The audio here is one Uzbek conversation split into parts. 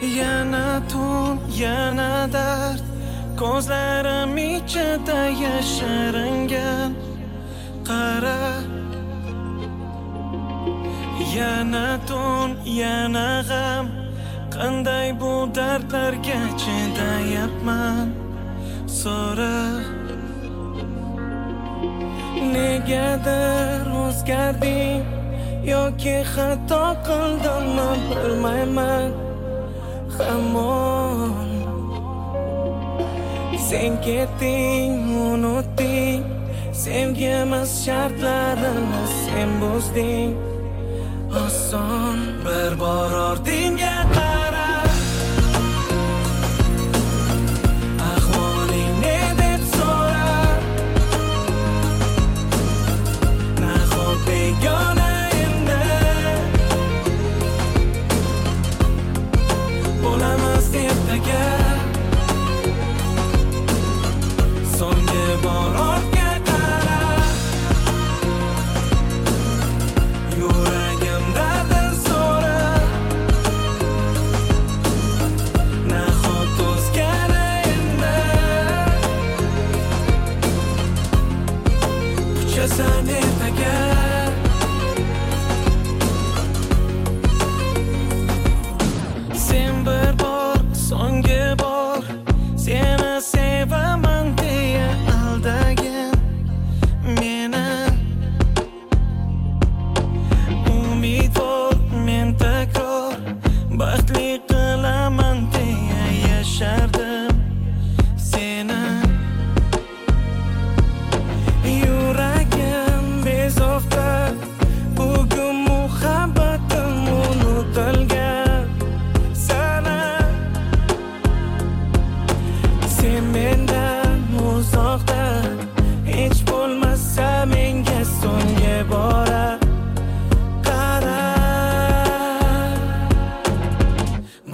yana tun yana dard ko'zlarim ichida yashiringan qara yana tun yana g'am. Qanday bu dardlarga chidayapman so'ra negadir o'zgarding yoki xato qildimmi bilmayman Ramon Sem que tenho no tem Sem que mas charlaramos Sem vos tem O son Berboror again.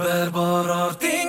berbararti